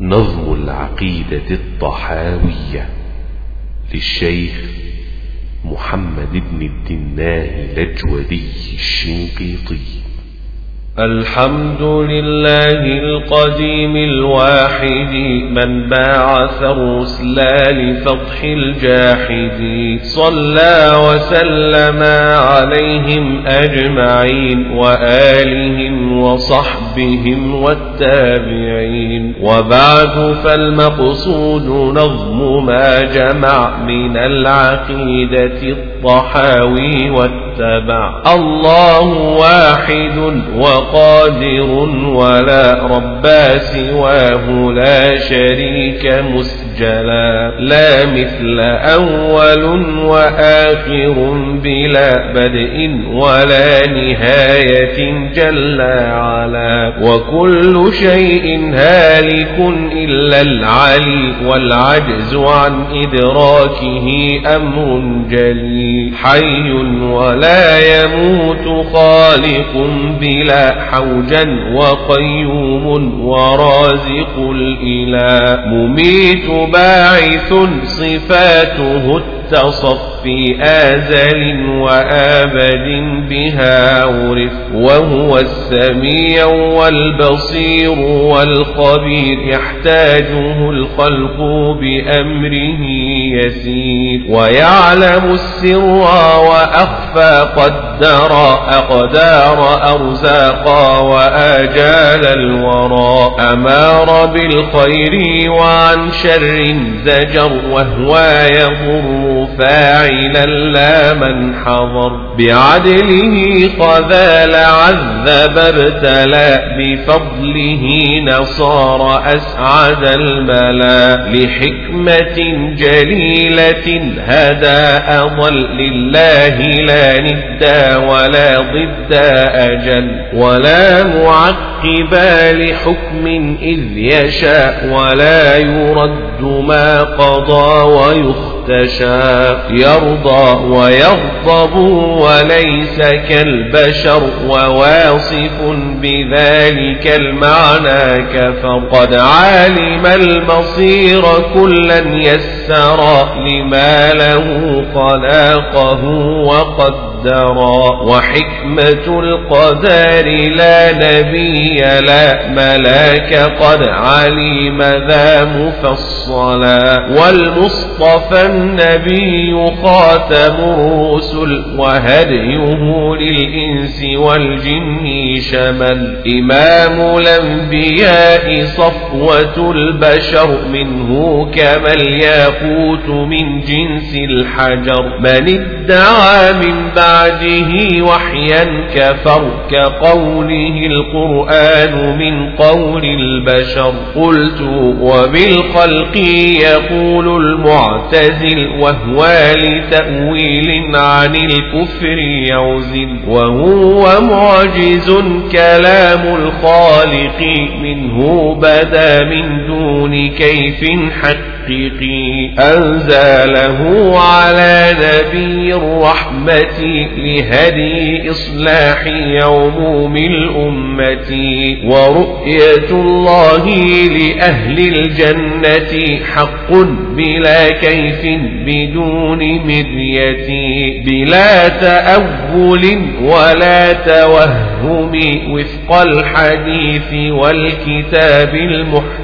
نظم العقيدة الطحاوية للشيخ محمد بن الدناه الأجودي الشنقيطي. الحمد لله القديم الواحد من باعث الرسل لفضح الجاحد صلى وسلم عليهم أجمعين وآلهم وصحبهم والتابعين وبعد فالمقصود نظم ما جمع من العقيدة الطحاوي والتبع الله واحد و قادر ولا ربا سواه لا شريك مسجلا. لا مثل أول وآخر بلا بدء ولا نهاية جل على وكل شيء هالك إلا العلي والعجز عن إدراكه أمر جلي حي ولا يموت خالق بلا حوجا وقيوم ورازق الإله. مميت باعث صفاته التصفي آزل وآبد بها عرف وهو السميع والبصير والخبير يحتاجه الخلق بأمره يسير ويعلم السر وأخفى قدر أقدار أرزاقا وآجال الورى. أمار بالخير وعن شر زجر وهو يضر فاعلا لا من حضر. بعدله خذال عذب ابتلى بفضله نصار أسعد الملا. لحكمة جليلة هدى أضل لله لا ندا ولا ضد أجل ولا معقبا لحكم إذ يشاء ولا يرد ما قضى ويخطئ. تشاء يرضى ويغضب وليس كالبشر وواصف بذلك المعنى كفر قد علم المصير كلا يسرا لما له خلاقه وقدرا وحكمة القدر لا نبي لا ملاك قد علم ذا مفصلا. والمصطفى النبي خاتم الرسل وهديه للإنس والجن شمل. إمام الأنبياء صفوة البشر منه كما الياقوت من جنس الحجر. من ادعى من بعده وحيا كفر كقوله القرآن من قول البشر. قلت وبالخلق يقول المعتزل وهو لتأويل عن الكفر يوزن وهو معجز كلام الخالق منه بدا من دون كيف حق محققي أنزله على نبي الرحمة لهدي إصلاح عموم الأمة ورؤية الله لأهل الجنة حق بلا كيف بدون مرية بلا تأول ولا توهم وفق الحديث والكتاب المحكم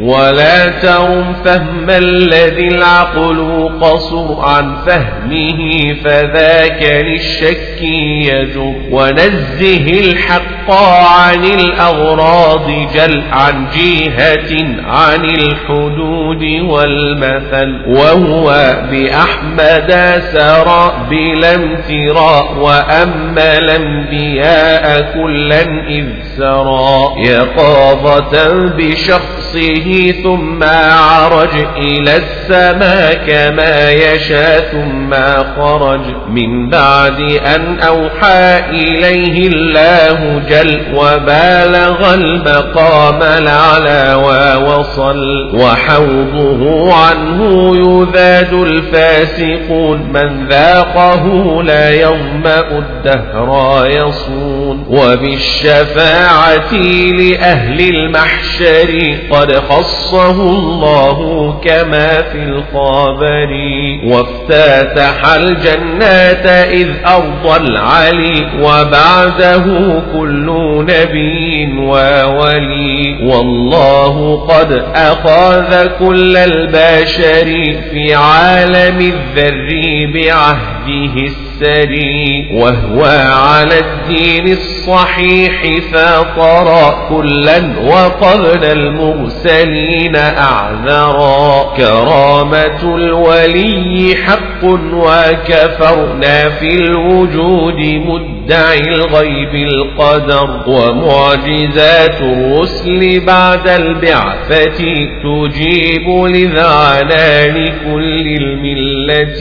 ولا ترم فهم الذي العقل قصر عن فهمه فذاك للشك يجر ونزه الحق عن الأغراض جل عن جهة عن الحدود والمثل وهو بأحمد سرى بلا امتراء وأما الأنبياء كلا إذ سرى. يقاظة بشخصه ثم عرج إلى السماء كما يشاء ثم خرج من بعد أن أوحى إليه الله جل وبالغ المقام الأعلى ووصل وصل وحوضه عنه يذاد الفاسقون من ذاقه لا يظمأ الدهر يصون وبالشفاعة لأهل المحشر قد خصه الله كما في الخبر وافتتح الجنات إذ أرضى العلي وبعده كل نبي وولي. والله قد أخذ كل البشر في عالم الذر بعهده السري وهو على الدين الصحيح فطر كلا وقبل المرسلين أعذرا كرامة الولي حق وكفرنا في الوجود مدعي الغيب القدر ومعجزات الرسل بعد البعثة تجيب لذعنان كل الملة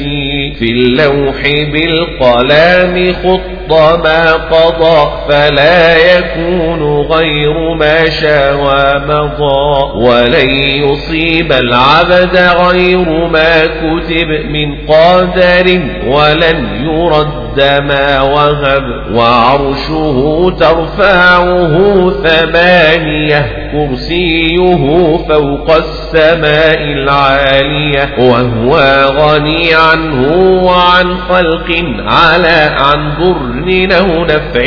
في اللوح بالقلام خط ما قضى فلا يكون غير ما شاء ومضى ولن يصيب العبد غير ما كتب من قادر ولن يرد ما وهب وعرشه ترفعه ثمانية كرسيه فوق السماء العالية وهو غني عنه وعن خلق على عن ضر أو نفع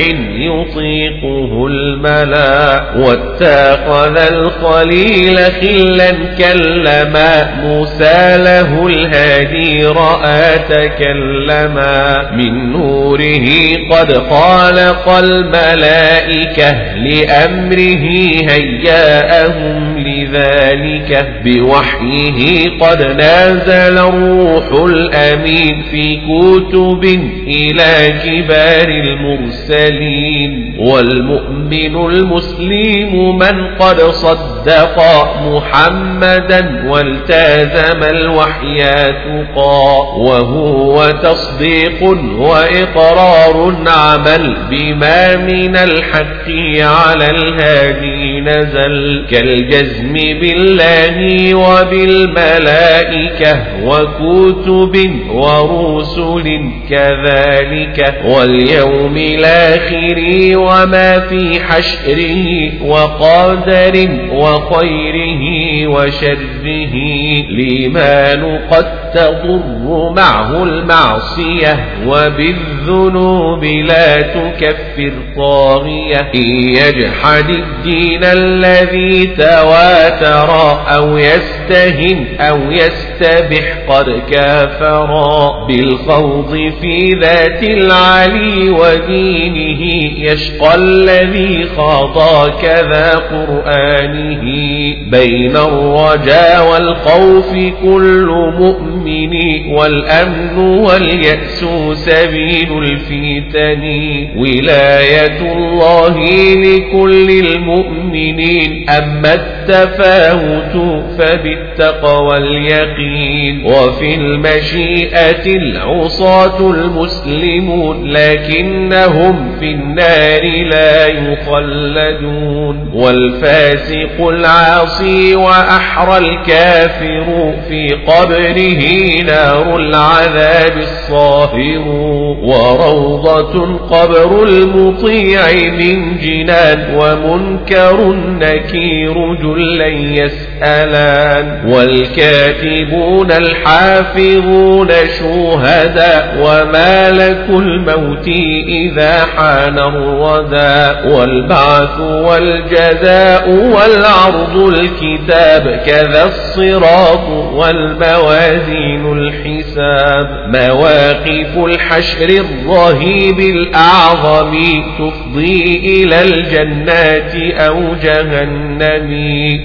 يطيقه الملأ واتخذ الخليل خلا كلما موسى له الهادي رأى تكلما. من نوره قد خالق الملائكة لأمره هياءهم لذلك بوحيه قد نازل الروح الأمين في كتب إلى كبار المرسلين والمؤمن المسلم من قد صدق محمدا والتازم الوحي تقى وهو تصديق وإقرار عمل بما من الحق على الهادي نزل كالجزم بالله وبالملائكة وكتب ورسل كذلك واليوم الآخر وما في حشره وقدر وخيره وشره الإيمان قد تضر معه المعصية وبالذنوب لا تكفر طاغية. إن يجحد الدين الذي تواتر أو يستهن أو يستبح قد كافرا بالخوض في ذات العلي ودينه. يشقى الذي خاض كذا قرآنه. بين الرجا والخوف كل مؤمن والأمن واليأس سبيل الفتن ولاية الله لكل المؤمنين أما التفاوت فبالتقوى اليقين وفي المشيئة العصاة المسلمون لكنهم في النار لا يخلدون. والفاسق العاصي وأحرى الكافر في قبره نار العذاب الصاهر. وروضة قبر المطيع من جنان ومنكر نكير جلا يسألان. والكاتبون الحافظون شهداء ومالك الموت إذا حان الردى والبعث والجزاء والعرض الكتاب كذا الصراط والموازين الحساب. مواقف الحشر الرهيب الأعظم تفضي إلى الجنات أو جهنم.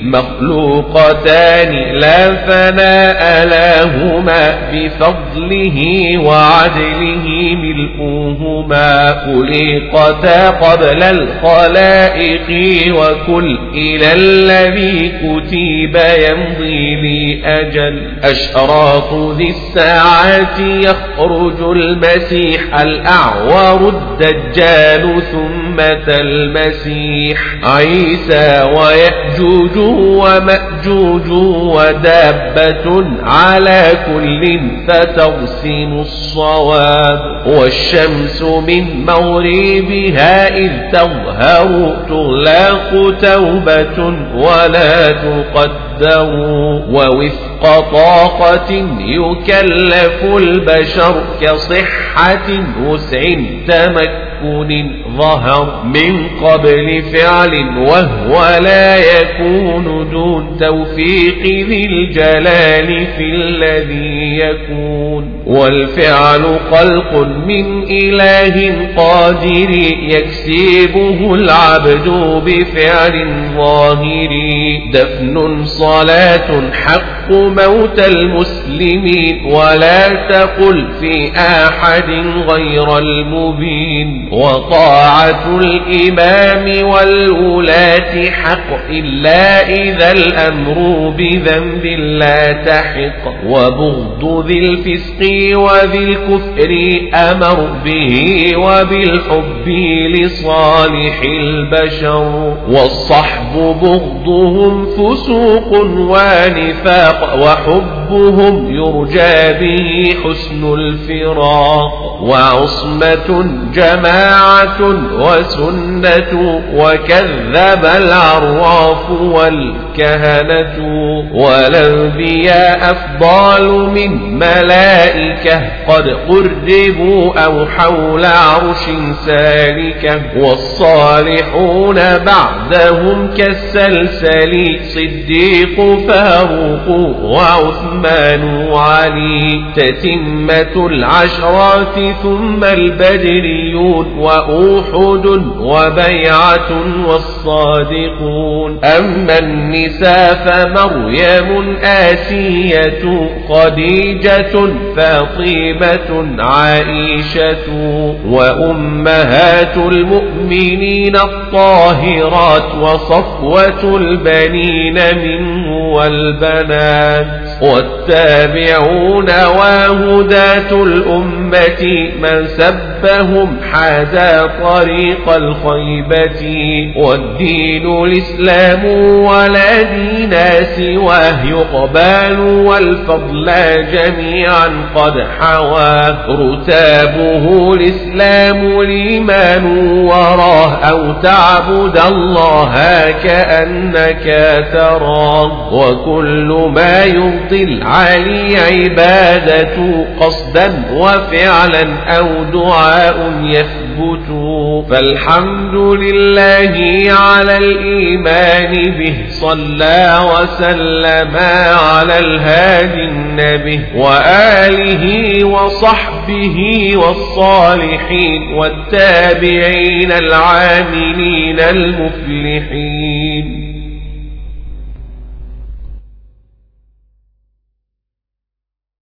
مخلوقتان لا فناء لهما بفضله وعدله ملؤه منهما خلقتا قبل الخلائق وكل إلى الذي كتب يمضي لي أجل أشراط ذي الساعات يخرج المسيح الأعور الدجال ثم المسيح. عيسى ويأجوج ومأجوج ودابة على كل فتغسم الصواب. والشمس من مغربها إذ تظهر تغلق توبة ولا تقدر. ووفق طاقة يكلف البشر كصحة وسع تمكن تكون ظهر من قبل فعل وهو لا يكون دون توفيق ذي الجلال في الذي يكون. والفعل خلق من إله قادر يكسبه العبد بفعل ظاهر. دفن صلاة حق موت المسلمين ولا تقل في أحد غير المبين وطاعة الإمام والولاة حق إلا إذا الأمر بذنب لا تحق وبغض ذي الفسق وذي الكفر أمر به وبالحب لصالح البشر والصحب بغضهم فسوق ونفاق وحب وحبهم يرجى به حسن الفراق وعصمة جماعة وسنة وكذب العراف والكهنة والأنبياء أفضال من ملائكة قد قربوا أو حول عرش سالكة والصالحون بعدهم كالسلسل صديق فاروق وعثمان وعلي تتمة العشرات ثم البدريون وأوحد وبيعة والصادقون. أما النساء فمريم آسية خديجة فاطمة عائشة وأمهات المؤمنين الطاهرات وصفوة البنين منه والبنات. والتابعون وهداة الأمة من سبهم حاذا طريق الخيبة والدين الإسلام ولا دين سواه. يقبال والفضل جميعا قد حوى. رتابه الإسلام الإيمان وراه أو تعبد الله كأنك تراه وكل ما يرضي العلي عبادة قصدا وفعلا أو يثبت فالحمد لله على الإيمان به صلى وسلم على الهادي النبي وآله وصحبه والصالحين والتابعين العاملين المفلحين.